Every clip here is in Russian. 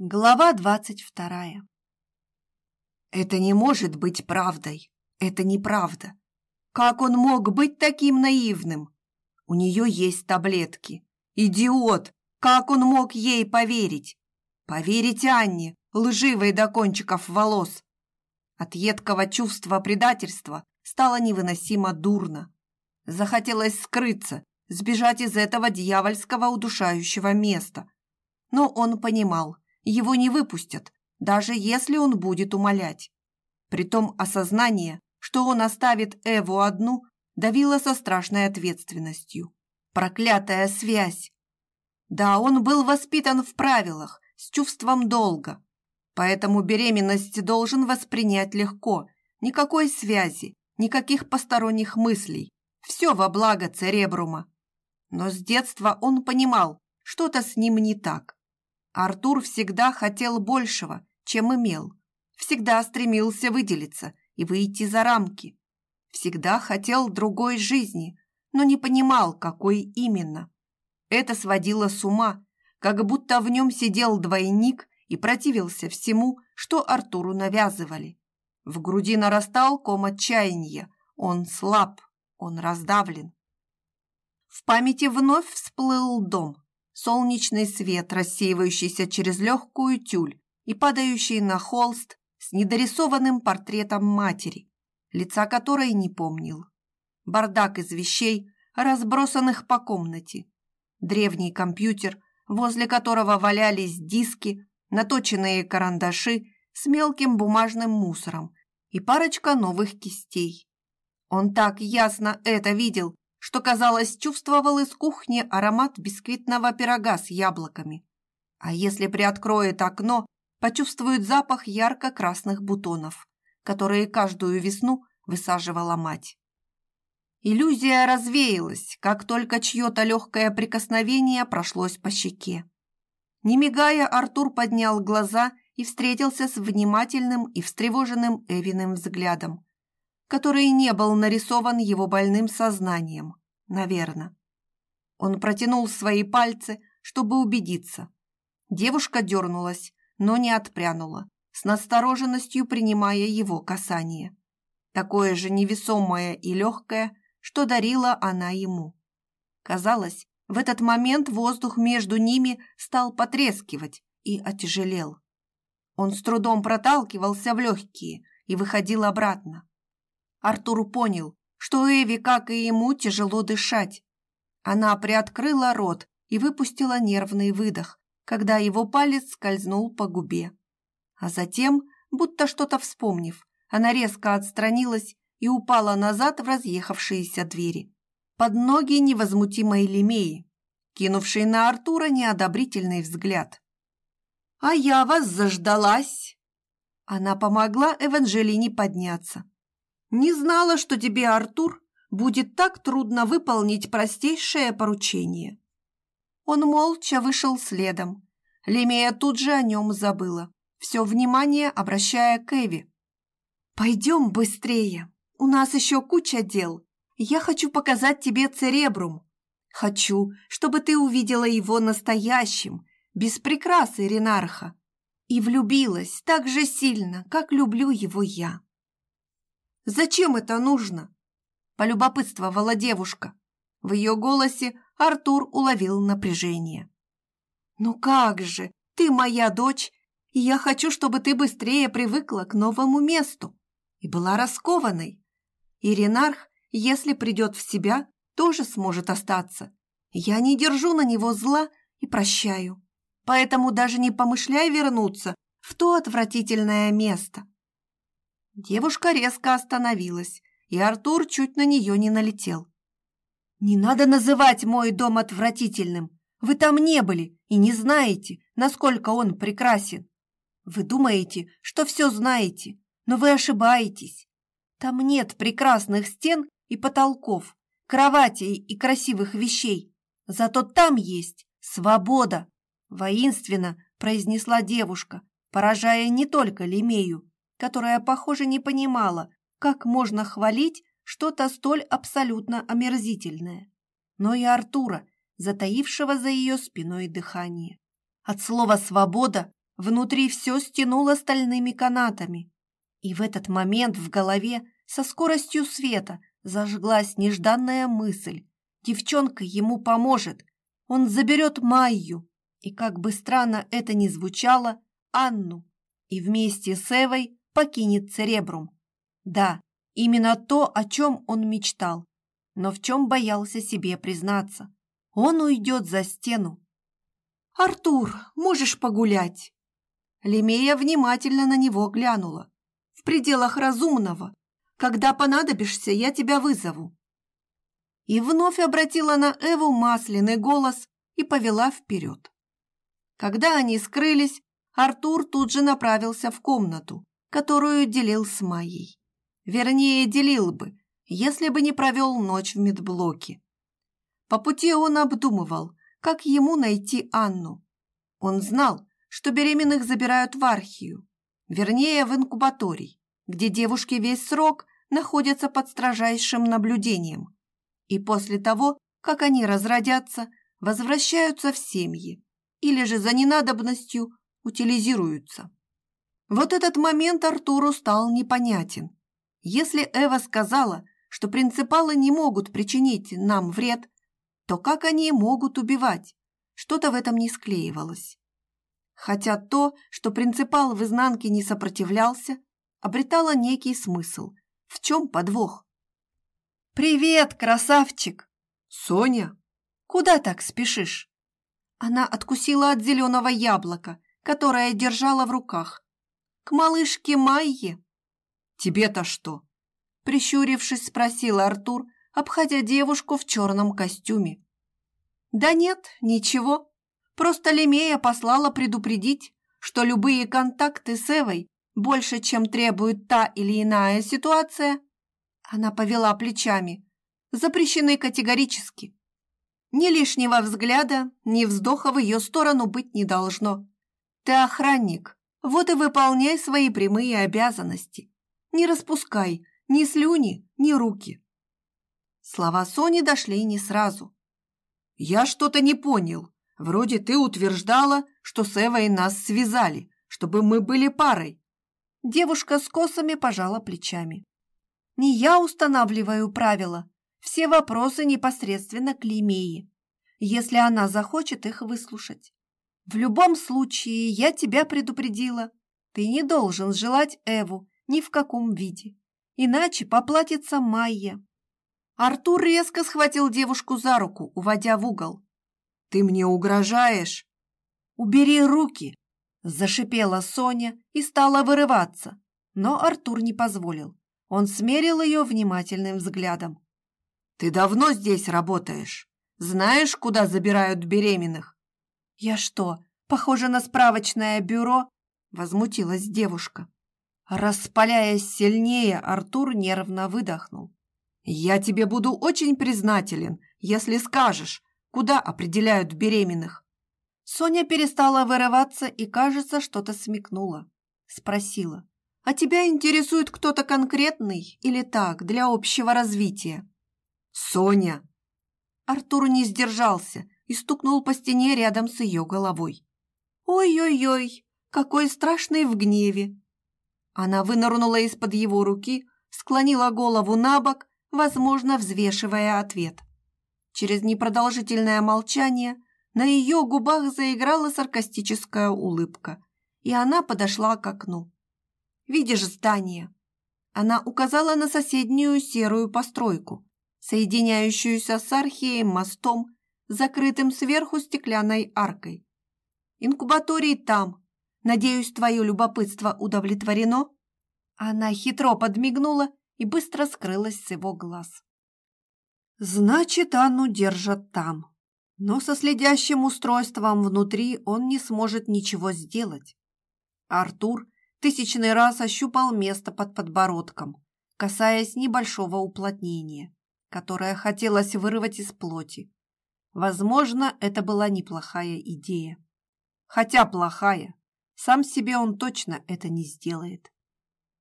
Глава двадцать вторая Это не может быть правдой. Это неправда. Как он мог быть таким наивным? У нее есть таблетки. Идиот! Как он мог ей поверить? Поверить Анне, лживой до кончиков волос. От едкого чувства предательства стало невыносимо дурно. Захотелось скрыться, сбежать из этого дьявольского удушающего места. Но он понимал, его не выпустят, даже если он будет умолять. Притом осознание, что он оставит Эву одну, давило со страшной ответственностью. Проклятая связь! Да, он был воспитан в правилах, с чувством долга. Поэтому беременность должен воспринять легко. Никакой связи, никаких посторонних мыслей. Все во благо Церебрума. Но с детства он понимал, что-то с ним не так. Артур всегда хотел большего, чем имел. Всегда стремился выделиться и выйти за рамки. Всегда хотел другой жизни, но не понимал, какой именно. Это сводило с ума, как будто в нем сидел двойник и противился всему, что Артуру навязывали. В груди нарастал ком отчаяния. Он слаб, он раздавлен. В памяти вновь всплыл дом, солнечный свет, рассеивающийся через легкую тюль и падающий на холст с недорисованным портретом матери, лица которой не помнил. Бардак из вещей, разбросанных по комнате. Древний компьютер, возле которого валялись диски, наточенные карандаши с мелким бумажным мусором и парочка новых кистей. Он так ясно это видел, что, казалось, чувствовал из кухни аромат бисквитного пирога с яблоками. А если приоткроет окно, почувствует запах ярко-красных бутонов, которые каждую весну высаживала мать. Иллюзия развеялась, как только чье-то легкое прикосновение прошлось по щеке. Не мигая, Артур поднял глаза и встретился с внимательным и встревоженным Эвиным взглядом который не был нарисован его больным сознанием, наверное. Он протянул свои пальцы, чтобы убедиться. Девушка дернулась, но не отпрянула, с настороженностью принимая его касание. Такое же невесомое и легкое, что дарила она ему. Казалось, в этот момент воздух между ними стал потрескивать и отяжелел. Он с трудом проталкивался в легкие и выходил обратно. Артур понял, что Эви, как и ему, тяжело дышать. Она приоткрыла рот и выпустила нервный выдох, когда его палец скользнул по губе. А затем, будто что-то вспомнив, она резко отстранилась и упала назад в разъехавшиеся двери. Под ноги невозмутимой Лемеи, кинувшей на Артура неодобрительный взгляд. «А я вас заждалась!» Она помогла Эванжелине подняться. Не знала, что тебе, Артур, будет так трудно выполнить простейшее поручение. Он молча вышел следом. Лемея тут же о нем забыла, все внимание обращая к Эви. «Пойдем быстрее, у нас еще куча дел. Я хочу показать тебе церебрум. Хочу, чтобы ты увидела его настоящим, без прикрасы Ренарха, и влюбилась так же сильно, как люблю его я». Зачем это нужно?» Полюбопытствовала девушка. В ее голосе Артур уловил напряжение. «Ну как же, ты моя дочь, и я хочу, чтобы ты быстрее привыкла к новому месту и была раскованной. И Ренарх, если придет в себя, тоже сможет остаться. Я не держу на него зла и прощаю. Поэтому даже не помышляй вернуться в то отвратительное место. Девушка резко остановилась, и Артур чуть на нее не налетел. «Не надо называть мой дом отвратительным. Вы там не были и не знаете, насколько он прекрасен. Вы думаете, что все знаете, но вы ошибаетесь. Там нет прекрасных стен и потолков, кроватей и красивых вещей. Зато там есть свобода!» Воинственно произнесла девушка, поражая не только Лемею, которая, похоже, не понимала, как можно хвалить что-то столь абсолютно омерзительное, но и Артура, затаившего за ее спиной дыхание. От слова «свобода» Внутри все стянуло стальными канатами. И в этот момент в голове со скоростью света зажглась нежданная мысль. Девчонка ему поможет. Он заберет Майю. И как бы странно это ни звучало, Анну. И вместе с Эвой покинет Церебрум. Да, именно то, о чем он мечтал, но в чем боялся себе признаться. Он уйдет за стену. «Артур, можешь погулять?» Лемея внимательно на него глянула. «В пределах разумного. Когда понадобишься, я тебя вызову». И вновь обратила на Эву масляный голос и повела вперед. Когда они скрылись, Артур тут же направился в комнату, которую делил с Майей. Вернее, делил бы, если бы не провел ночь в медблоке. По пути он обдумывал, как ему найти Анну. Он знал, что беременных забирают в архию, вернее, в инкубаторий, где девушки весь срок находятся под строжайшим наблюдением. И после того, как они разродятся, возвращаются в семьи или же за ненадобностью утилизируются. Вот этот момент Артуру стал непонятен. Если Эва сказала, что принципалы не могут причинить нам вред, то как они могут убивать? Что-то в этом не склеивалось. Хотя то, что принципал в изнанке не сопротивлялся, обретало некий смысл. В чем подвох? «Привет, красавчик!» «Соня!» «Куда так спешишь?» Она откусила от зеленого яблока, которое держала в руках. «К малышке Майе!» «Тебе-то что?» Прищурившись, спросил Артур, обходя девушку в черном костюме. «Да нет, ничего», Просто Лемея послала предупредить, что любые контакты с Эвой больше, чем требует та или иная ситуация, она повела плечами, запрещены категорически. Ни лишнего взгляда, ни вздоха в ее сторону быть не должно. Ты охранник, вот и выполняй свои прямые обязанности. Не распускай ни слюни, ни руки. Слова Сони дошли не сразу. «Я что-то не понял», Вроде ты утверждала, что с Эвой нас связали, чтобы мы были парой. Девушка с косами пожала плечами. Не я устанавливаю правила. Все вопросы непосредственно к Лимее, если она захочет их выслушать. В любом случае, я тебя предупредила. Ты не должен желать Эву ни в каком виде. Иначе поплатится Майя. Артур резко схватил девушку за руку, уводя в угол. Ты мне угрожаешь? Убери руки, зашипела Соня и стала вырываться, но Артур не позволил. Он смерил ее внимательным взглядом. Ты давно здесь работаешь? Знаешь, куда забирают беременных? Я что, похожа на справочное бюро? возмутилась девушка. Распаляясь сильнее, Артур нервно выдохнул. «Я тебе буду очень признателен, если скажешь, куда определяют беременных. Соня перестала вырываться и, кажется, что-то смекнула. Спросила, а тебя интересует кто-то конкретный или так, для общего развития? Соня! Артур не сдержался и стукнул по стене рядом с ее головой. Ой-ой-ой, какой страшный в гневе! Она вынырнула из-под его руки, склонила голову на бок, возможно, взвешивая ответ. Через непродолжительное молчание на ее губах заиграла саркастическая улыбка, и она подошла к окну. «Видишь здание?» Она указала на соседнюю серую постройку, соединяющуюся с архией мостом, закрытым сверху стеклянной аркой. «Инкубаторий там. Надеюсь, твое любопытство удовлетворено?» Она хитро подмигнула и быстро скрылась с его глаз. Значит, Анну держат там. Но со следящим устройством внутри он не сможет ничего сделать. Артур тысячный раз ощупал место под подбородком, касаясь небольшого уплотнения, которое хотелось вырвать из плоти. Возможно, это была неплохая идея. Хотя плохая, сам себе он точно это не сделает.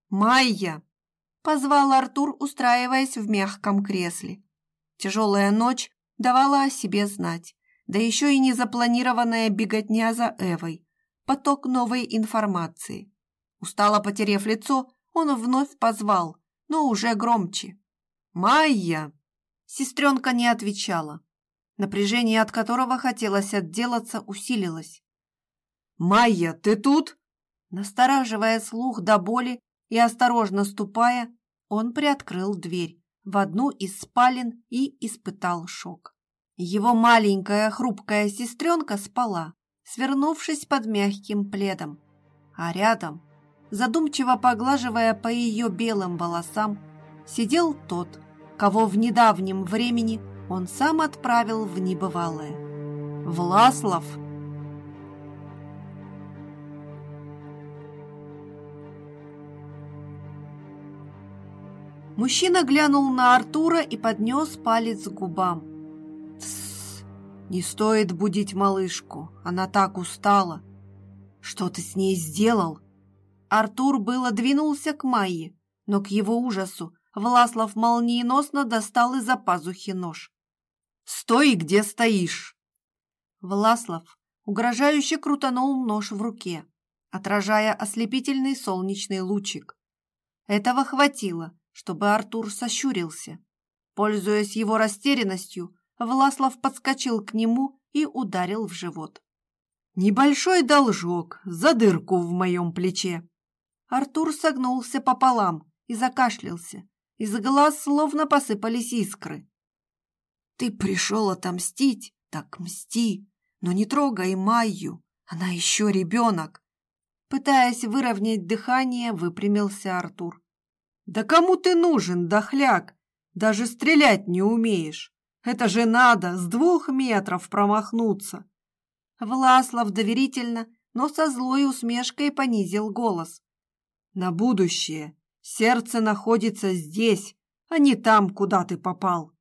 «Майя!» – позвал Артур, устраиваясь в мягком кресле. Тяжелая ночь давала о себе знать, да еще и незапланированная беготня за Эвой. поток новой информации. Устало потерев лицо, он вновь позвал, но уже громче. «Майя!» Сестренка не отвечала. Напряжение, от которого хотелось отделаться, усилилось. «Майя, ты тут?» Настораживая слух до боли и осторожно ступая, он приоткрыл дверь в одну из спален и испытал шок. Его маленькая хрупкая сестренка спала, свернувшись под мягким пледом, а рядом, задумчиво поглаживая по ее белым волосам, сидел тот, кого в недавнем времени он сам отправил в небывалое. Власлов – Мужчина глянул на Артура и поднес палец к губам. «Тссс! Не стоит будить малышку, она так устала. Что ты с ней сделал?» Артур было двинулся к Майе, но к его ужасу Власлов молниеносно достал из-за пазухи нож. «Стой, где стоишь!» Власлов угрожающе крутанул нож в руке, отражая ослепительный солнечный лучик. Этого хватило, чтобы Артур сощурился. Пользуясь его растерянностью, Власлов подскочил к нему и ударил в живот. «Небольшой должок за дырку в моем плече». Артур согнулся пополам и закашлялся. Из глаз словно посыпались искры. «Ты пришел отомстить? Так мсти, но не трогай Майю, она еще ребенок!» Пытаясь выровнять дыхание, выпрямился Артур. «Да кому ты нужен, дохляк? Даже стрелять не умеешь. Это же надо с двух метров промахнуться!» Власлов доверительно, но со злой усмешкой понизил голос. «На будущее сердце находится здесь, а не там, куда ты попал!»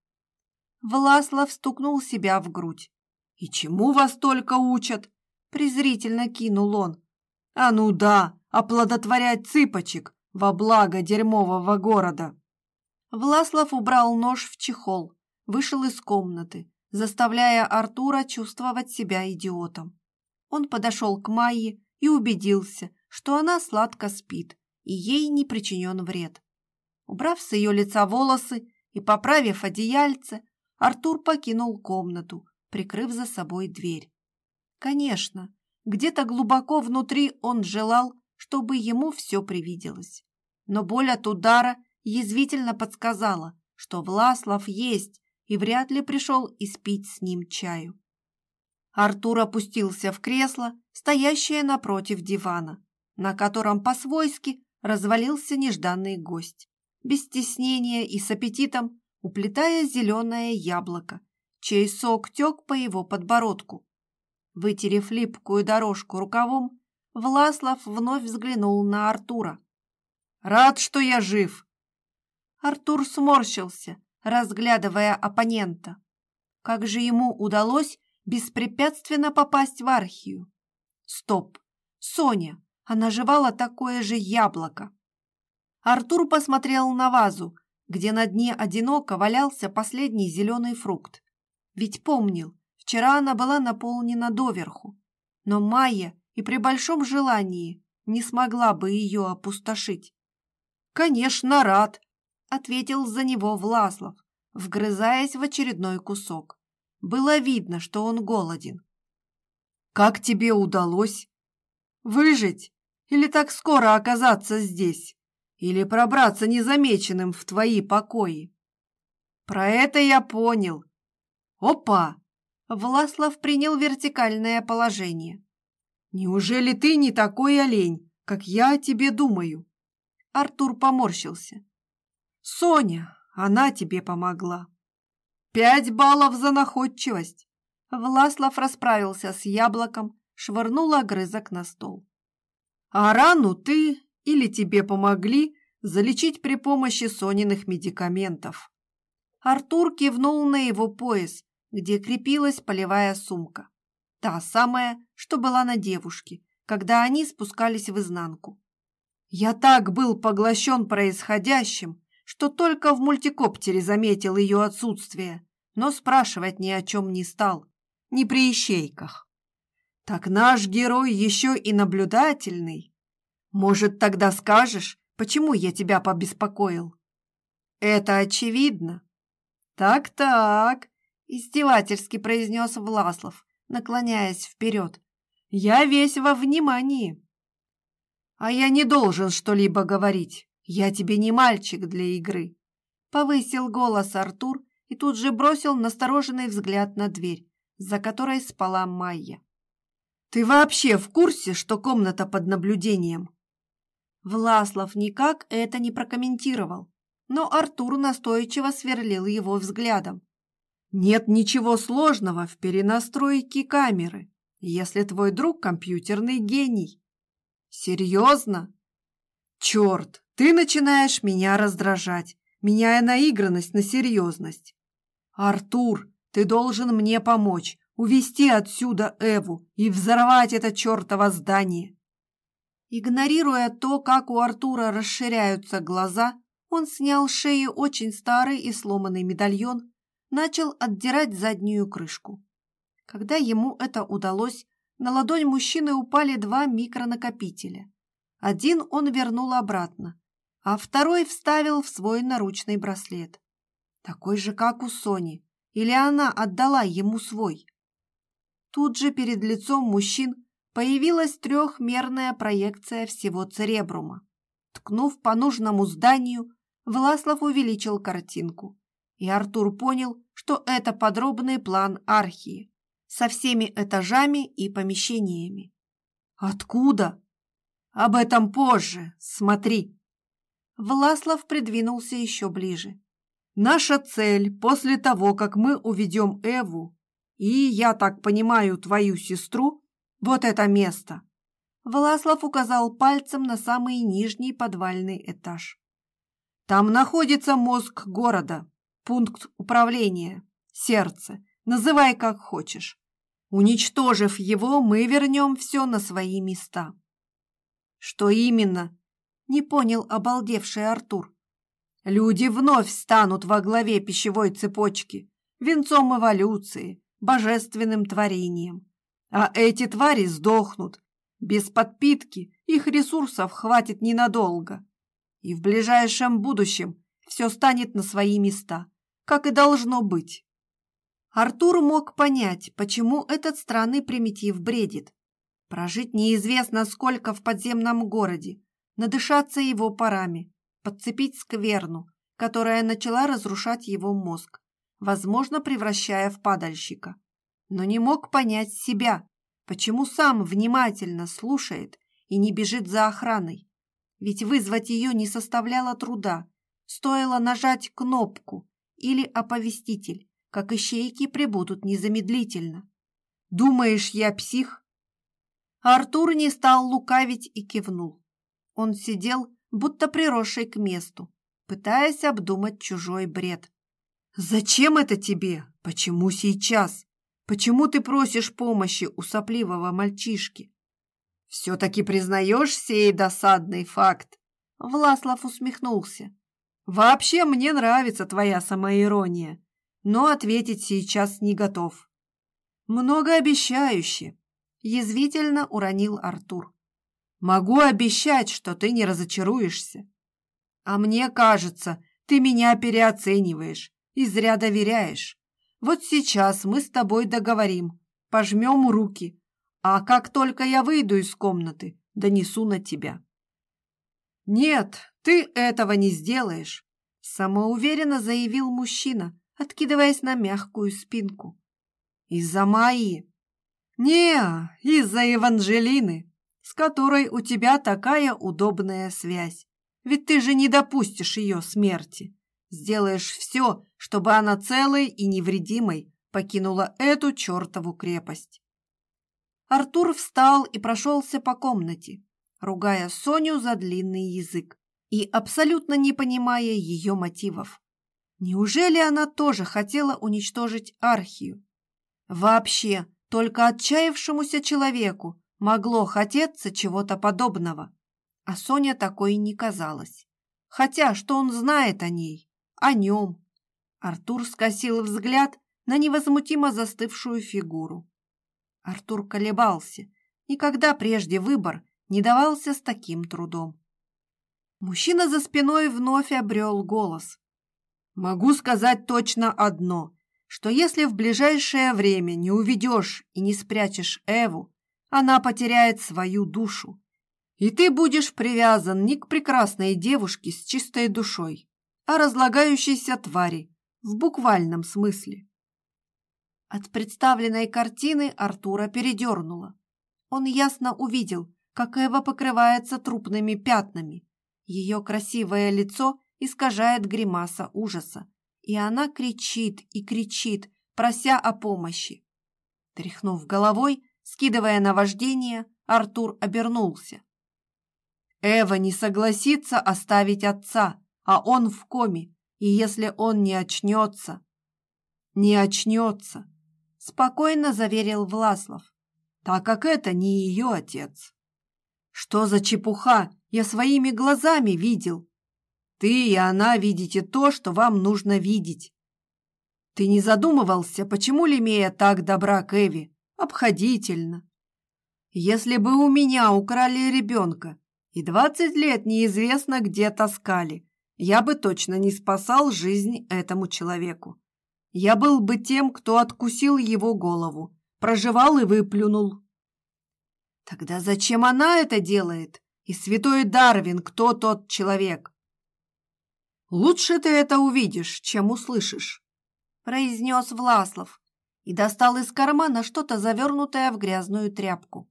Власлов стукнул себя в грудь. «И чему вас только учат?» презрительно кинул он. «А ну да, оплодотворять цыпочек, во благо дерьмового города. Власлов убрал нож в чехол, вышел из комнаты, заставляя Артура чувствовать себя идиотом. Он подошел к Майе и убедился, что она сладко спит, и ей не причинен вред. Убрав с ее лица волосы и поправив одеяльце, Артур покинул комнату, прикрыв за собой дверь. Конечно, где-то глубоко внутри он желал, чтобы ему все привиделось но боль от удара язвительно подсказала, что Власлав есть и вряд ли пришел испить с ним чаю. Артур опустился в кресло, стоящее напротив дивана, на котором по-свойски развалился нежданный гость, без стеснения и с аппетитом уплетая зеленое яблоко, чей сок тек по его подбородку. Вытерев липкую дорожку рукавом, Власлав вновь взглянул на Артура, Рад, что я жив!» Артур сморщился, разглядывая оппонента. Как же ему удалось беспрепятственно попасть в архию? Стоп! Соня! Она жевала такое же яблоко. Артур посмотрел на вазу, где на дне одиноко валялся последний зеленый фрукт. Ведь помнил, вчера она была наполнена доверху. Но Майя и при большом желании не смогла бы ее опустошить. «Конечно, рад», — ответил за него Власлов, вгрызаясь в очередной кусок. Было видно, что он голоден. «Как тебе удалось? Выжить? Или так скоро оказаться здесь? Или пробраться незамеченным в твои покои?» «Про это я понял. Опа!» Власлов принял вертикальное положение. «Неужели ты не такой олень, как я о тебе думаю?» Артур поморщился. «Соня, она тебе помогла. Пять баллов за находчивость!» Власлав расправился с яблоком, швырнул огрызок на стол. «А рану ты или тебе помогли залечить при помощи Сониных медикаментов?» Артур кивнул на его пояс, где крепилась полевая сумка. Та самая, что была на девушке, когда они спускались в изнанку. Я так был поглощен происходящим, что только в мультикоптере заметил ее отсутствие, но спрашивать ни о чем не стал, ни при ищейках. Так наш герой еще и наблюдательный. Может, тогда скажешь, почему я тебя побеспокоил? Это очевидно. Так-так, издевательски произнес Власлов, наклоняясь вперед. Я весь во внимании. А я не должен что-либо говорить. Я тебе не мальчик для игры. Повысил голос Артур и тут же бросил настороженный взгляд на дверь, за которой спала Майя. «Ты вообще в курсе, что комната под наблюдением?» Власлов никак это не прокомментировал, но Артур настойчиво сверлил его взглядом. «Нет ничего сложного в перенастройке камеры, если твой друг компьютерный гений». «Серьезно?» «Черт, ты начинаешь меня раздражать меняя наигранность на серьезность. «Артур, ты должен мне помочь, увести отсюда Эву и взорвать это чертово здание!» Игнорируя то, как у Артура расширяются глаза, он снял с шеи очень старый и сломанный медальон, начал отдирать заднюю крышку. Когда ему это удалось, на ладонь мужчины упали два микронакопителя. Один он вернул обратно, а второй вставил в свой наручный браслет. Такой же, как у Сони, или она отдала ему свой. Тут же перед лицом мужчин появилась трехмерная проекция всего церебрума. Ткнув по нужному зданию, Власлов увеличил картинку, и Артур понял, что это подробный план архии со всеми этажами и помещениями. «Откуда?» «Об этом позже, смотри!» Власлов придвинулся еще ближе. «Наша цель после того, как мы уведем Эву, и, я так понимаю, твою сестру, вот это место!» Власлов указал пальцем на самый нижний подвальный этаж. «Там находится мозг города, пункт управления, сердце, называй как хочешь. Уничтожив его, мы вернем все на свои места». «Что именно?» Не понял обалдевший Артур. Люди вновь станут во главе пищевой цепочки, венцом эволюции, божественным творением. А эти твари сдохнут. Без подпитки их ресурсов хватит ненадолго. И в ближайшем будущем все станет на свои места, как и должно быть. Артур мог понять, почему этот странный примитив бредит. Прожить неизвестно сколько в подземном городе, надышаться его парами, подцепить скверну, которая начала разрушать его мозг, возможно, превращая в падальщика. Но не мог понять себя, почему сам внимательно слушает и не бежит за охраной. Ведь вызвать ее не составляло труда, стоило нажать кнопку или оповеститель, как ищейки прибудут незамедлительно. «Думаешь, я псих?» Артур не стал лукавить и кивнул. Он сидел, будто приросший к месту, пытаясь обдумать чужой бред. «Зачем это тебе? Почему сейчас? Почему ты просишь помощи у сопливого мальчишки?» «Все-таки признаешь сей досадный факт?» Власлов усмехнулся. «Вообще мне нравится твоя самоирония, но ответить сейчас не готов». «Многообещающе!» – язвительно уронил Артур. Могу обещать, что ты не разочаруешься. А мне кажется, ты меня переоцениваешь и зря доверяешь. Вот сейчас мы с тобой договорим, пожмем руки, а как только я выйду из комнаты, донесу на тебя. Нет, ты этого не сделаешь, самоуверенно заявил мужчина, откидываясь на мягкую спинку. Из-за Майи? Не, из-за Евангелины с которой у тебя такая удобная связь. Ведь ты же не допустишь ее смерти. Сделаешь все, чтобы она целой и невредимой покинула эту чертову крепость. Артур встал и прошелся по комнате, ругая Соню за длинный язык и абсолютно не понимая ее мотивов. Неужели она тоже хотела уничтожить Архию? Вообще, только отчаявшемуся человеку Могло хотеться чего-то подобного, а Соня такой не казалась. Хотя, что он знает о ней, о нем? Артур скосил взгляд на невозмутимо застывшую фигуру. Артур колебался. Никогда прежде выбор не давался с таким трудом. Мужчина за спиной вновь обрел голос. «Могу сказать точно одно, что если в ближайшее время не уведешь и не спрячешь Эву, она потеряет свою душу. И ты будешь привязан не к прекрасной девушке с чистой душой, а разлагающейся твари, в буквальном смысле. От представленной картины Артура передернуло. Он ясно увидел, как Эва покрывается трупными пятнами. Ее красивое лицо искажает гримаса ужаса, и она кричит и кричит, прося о помощи. Тряхнув головой, скидывая наваждение, Артур обернулся. Эва не согласится оставить отца, а он в коме, и если он не очнется... Не очнется, спокойно заверил Власлов, так как это не ее отец. Что за чепуха? Я своими глазами видел. Ты и она видите то, что вам нужно видеть. Ты не задумывался, почему Лемея так добра к Эви? Обходительно. Если бы у меня украли ребенка, и двадцать лет неизвестно где таскали, я бы точно не спасал жизнь этому человеку. Я был бы тем, кто откусил его голову, проживал и выплюнул. Тогда зачем она это делает? И святой Дарвин, кто тот человек? Лучше ты это увидишь, чем услышишь, произнес Власлов и достал из кармана что-то завернутое в грязную тряпку.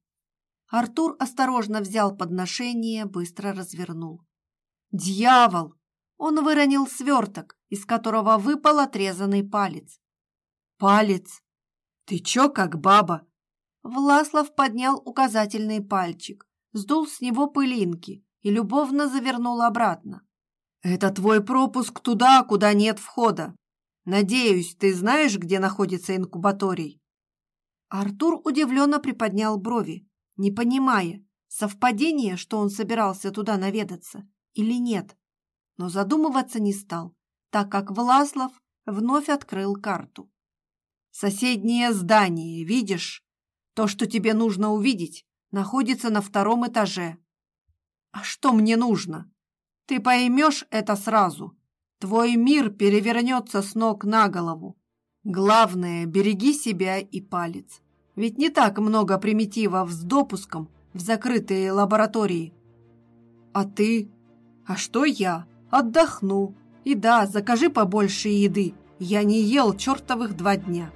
Артур осторожно взял подношение, быстро развернул. «Дьявол!» Он выронил сверток, из которого выпал отрезанный палец. «Палец! Ты чё, как баба?» Власлов поднял указательный пальчик, сдул с него пылинки и любовно завернул обратно. «Это твой пропуск туда, куда нет входа. Надеюсь, ты знаешь, где находится инкубаторий?» Артур удивленно приподнял брови не понимая, совпадение, что он собирался туда наведаться, или нет. Но задумываться не стал, так как Власлов вновь открыл карту. «Соседнее здание, видишь? То, что тебе нужно увидеть, находится на втором этаже. А что мне нужно? Ты поймешь это сразу. Твой мир перевернется с ног на голову. Главное, береги себя и палец. Ведь не так много примитивов с допуском в закрытые лаборатории. А ты? А что я? Отдохну. И да, закажи побольше еды. Я не ел чертовых два дня.